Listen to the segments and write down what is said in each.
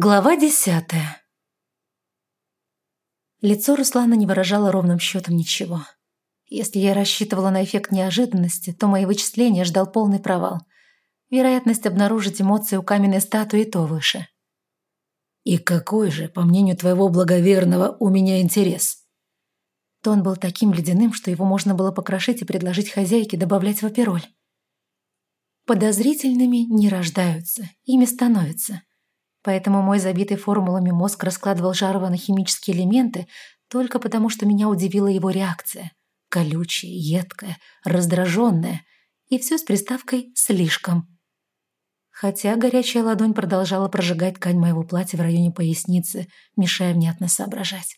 Глава десятая Лицо Руслана не выражало ровным счетом ничего. Если я рассчитывала на эффект неожиданности, то мои вычисления ждал полный провал. Вероятность обнаружить эмоции у каменной статуи то выше. «И какой же, по мнению твоего благоверного, у меня интерес?» Тон был таким ледяным, что его можно было покрошить и предложить хозяйке добавлять в опероль. Подозрительными не рождаются, ими становятся. Поэтому мой забитый формулами мозг раскладывал Жарова на химические элементы только потому, что меня удивила его реакция. Колючая, едкая, раздраженная. И все с приставкой «слишком». Хотя горячая ладонь продолжала прожигать ткань моего платья в районе поясницы, мешая внятно соображать.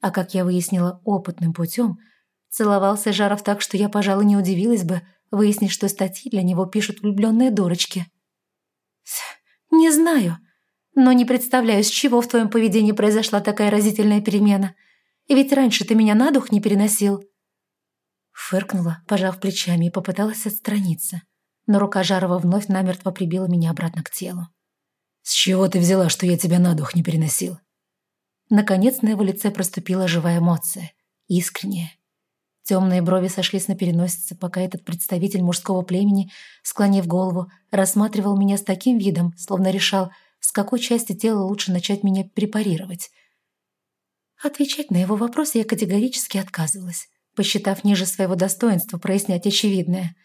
А как я выяснила опытным путем, целовался Жаров так, что я, пожалуй, не удивилась бы, выяснив, что статьи для него пишут влюбленные дурочки. «Не знаю», но не представляю, с чего в твоем поведении произошла такая разительная перемена. И ведь раньше ты меня на дух не переносил». Фыркнула, пожав плечами, и попыталась отстраниться. Но рука Жарова вновь намертво прибила меня обратно к телу. «С чего ты взяла, что я тебя на дух не переносил?» Наконец на его лице проступила живая эмоция. Искренняя. Темные брови сошлись на переносице, пока этот представитель мужского племени, склонив голову, рассматривал меня с таким видом, словно решал – какой части тела лучше начать меня препарировать. Отвечать на его вопрос я категорически отказывалась, посчитав ниже своего достоинства прояснять очевидное.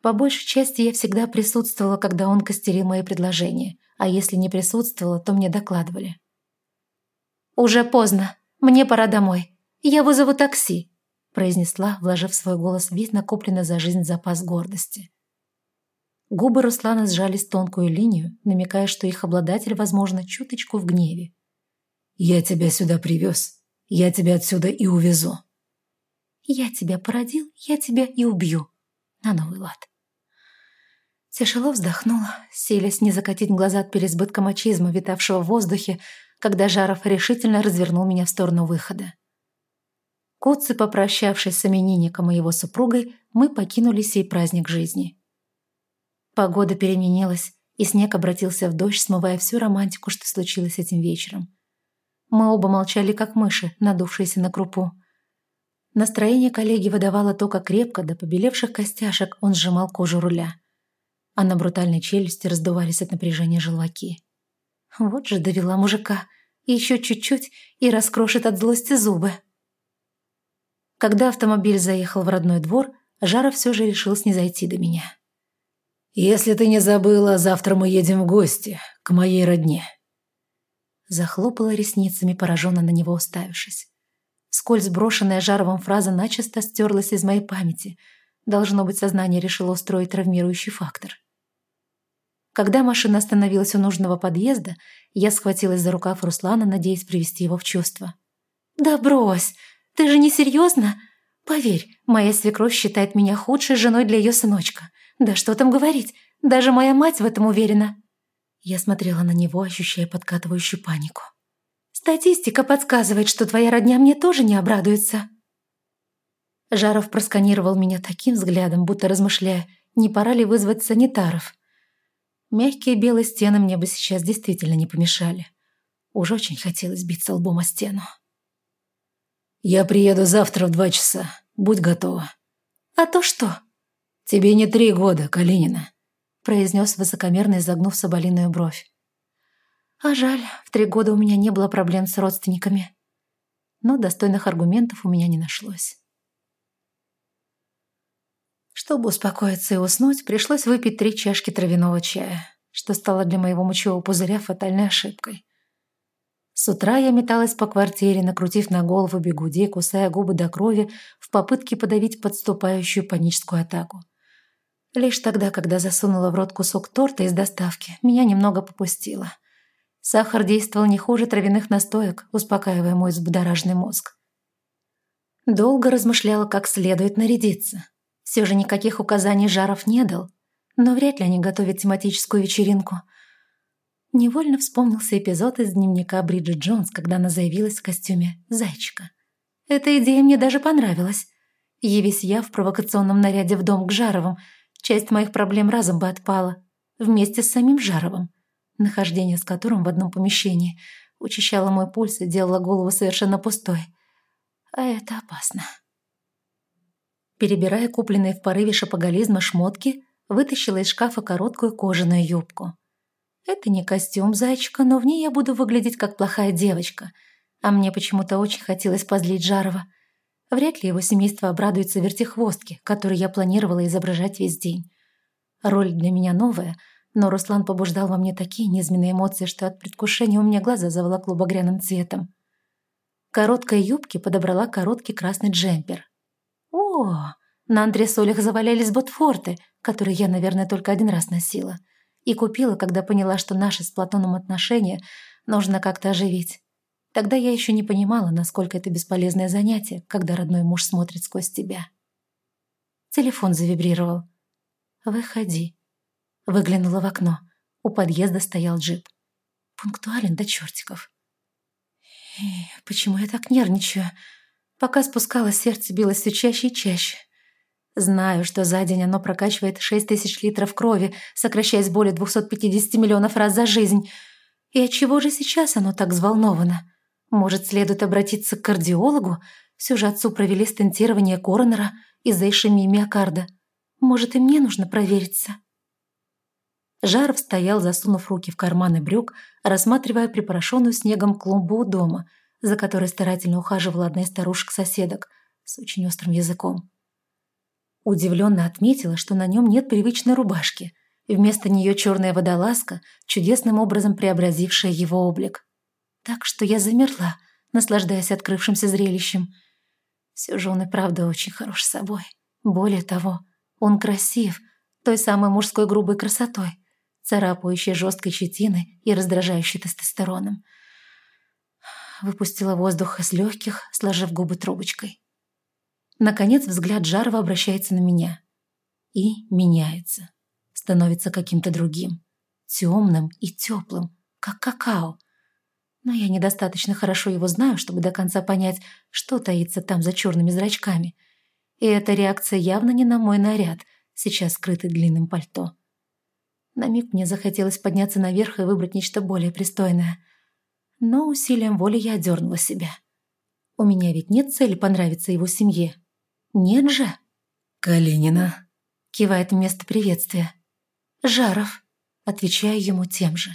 По большей части я всегда присутствовала, когда он костерил мои предложения, а если не присутствовала, то мне докладывали. «Уже поздно. Мне пора домой. Я вызову такси», произнесла, вложив в свой голос весь накопленный за жизнь запас гордости. Губы Руслана сжались тонкую линию, намекая, что их обладатель, возможно, чуточку в гневе. «Я тебя сюда привез. Я тебя отсюда и увезу». «Я тебя породил, я тебя и убью». На новый лад. Тяжело вздохнула, селясь не закатить глаза от переизбытка мачизма, витавшего в воздухе, когда Жаров решительно развернул меня в сторону выхода. Куцы, попрощавшись с именинником и его супругой, мы покинули сей праздник жизни. Погода переменилась, и снег обратился в дождь, смывая всю романтику, что случилось этим вечером. Мы оба молчали, как мыши, надувшиеся на крупу. Настроение коллеги выдавало то, как крепко, до побелевших костяшек он сжимал кожу руля. А на брутальной челюсти раздувались от напряжения желваки. Вот же довела мужика. Еще чуть-чуть и раскрошит от злости зубы. Когда автомобиль заехал в родной двор, Жара все же решил снизойти до меня. «Если ты не забыла, завтра мы едем в гости, к моей родне». Захлопала ресницами, пораженно на него уставившись. Сколь сброшенная Жаровым фраза начисто стерлась из моей памяти. Должно быть, сознание решило устроить травмирующий фактор. Когда машина остановилась у нужного подъезда, я схватилась за рукав Руслана, надеясь привести его в чувство. «Да брось! Ты же не серьезно? Поверь, моя свекровь считает меня худшей женой для ее сыночка. Да что там говорить, даже моя мать в этом уверена. Я смотрела на него, ощущая подкатывающую панику. Статистика подсказывает, что твоя родня мне тоже не обрадуется. Жаров просканировал меня таким взглядом, будто размышляя, не пора ли вызвать санитаров. Мягкие белые стены мне бы сейчас действительно не помешали. Уж очень хотелось биться лбом о стену. «Я приеду завтра в два часа. Будь готова». «А то что?» «Тебе не три года, Калинина», — произнес высокомерно, изогнув соболиную бровь. «А жаль, в три года у меня не было проблем с родственниками. Но достойных аргументов у меня не нашлось». Чтобы успокоиться и уснуть, пришлось выпить три чашки травяного чая, что стало для моего мочевого пузыря фатальной ошибкой. С утра я металась по квартире, накрутив на голову бегуди, кусая губы до крови в попытке подавить подступающую паническую атаку. Лишь тогда, когда засунула в рот кусок торта из доставки, меня немного попустило. Сахар действовал не хуже травяных настоек, успокаивая мой взбудораженный мозг. Долго размышляла, как следует нарядиться. Все же никаких указаний Жаров не дал, но вряд ли они готовят тематическую вечеринку. Невольно вспомнился эпизод из дневника Бриджит Джонс, когда она заявилась в костюме зайчика. Эта идея мне даже понравилась. Явись я в провокационном наряде в дом к Жаровым – Часть моих проблем разом бы отпала, вместе с самим Жаровым. нахождение с которым в одном помещении учащало мой пульс и делало голову совершенно пустой. А это опасно. Перебирая купленные в порыве шапоголизма шмотки, вытащила из шкафа короткую кожаную юбку. Это не костюм зайчика, но в ней я буду выглядеть как плохая девочка. А мне почему-то очень хотелось позлить Жарова. Вряд ли его семейство обрадуется вертихвостке, которую я планировала изображать весь день. Роль для меня новая, но Руслан побуждал во мне такие низменные эмоции, что от предвкушения у меня глаза заволокло багряным цветом. Короткой юбке подобрала короткий красный джемпер. О, на антресолях завалялись ботфорты, которые я, наверное, только один раз носила. И купила, когда поняла, что наши с Платоном отношения нужно как-то оживить. Тогда я еще не понимала, насколько это бесполезное занятие, когда родной муж смотрит сквозь тебя. Телефон завибрировал. «Выходи». Выглянула в окно. У подъезда стоял джип. Пунктуален до чертиков. почему я так нервничаю? Пока спускалось, сердце билось все чаще и чаще. Знаю, что за день оно прокачивает 6 тысяч литров крови, сокращаясь более 250 миллионов раз за жизнь. И от чего же сейчас оно так взволновано? Может, следует обратиться к кардиологу? Отцу провели стентирование коронера из-за ишемии миокарда. Может, и мне нужно провериться?» Жаров стоял, засунув руки в карманы брюк, рассматривая припорошенную снегом клумбу у дома, за которой старательно ухаживала одна из старушек-соседок с очень острым языком. Удивленно отметила, что на нем нет привычной рубашки. Вместо нее черная водолазка, чудесным образом преобразившая его облик. Так что я замерла, наслаждаясь открывшимся зрелищем. Все же он и правда очень хорош собой. Более того, он красив, той самой мужской грубой красотой, царапающей жесткой щетиной и раздражающей тестостероном. Выпустила воздух из легких, сложив губы трубочкой. Наконец взгляд Жарова обращается на меня. И меняется. Становится каким-то другим. Темным и теплым, как какао. Но я недостаточно хорошо его знаю, чтобы до конца понять, что таится там за черными зрачками. И эта реакция явно не на мой наряд, сейчас скрытый длинным пальто. На миг мне захотелось подняться наверх и выбрать нечто более пристойное. Но усилием воли я одернула себя. У меня ведь нет цели понравиться его семье. Нет же?» «Калинина», — кивает вместо приветствия. «Жаров», — отвечаю ему тем же.